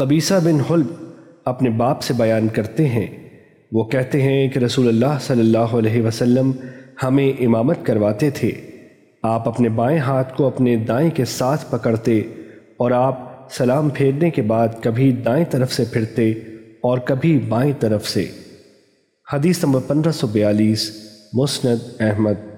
قبیصہ بن حلب اپنے باپ سے بیان کرتے ہیں۔ وہ کہتے ہیں کہ رسول اللہ صلی اللہ علیہ وسلم ہمیں امامت کرواتے تھے۔ آپ اپنے بائیں ہاتھ کو اپنے دائیں کے ساتھ پکڑتے اور آپ سلام پھیرنے کے بعد کبھی دائیں طرف سے پھرتے اور کبھی بائیں طرف سے۔ حدیث نمبر پندرہ سو بیالیس، مسند احمد۔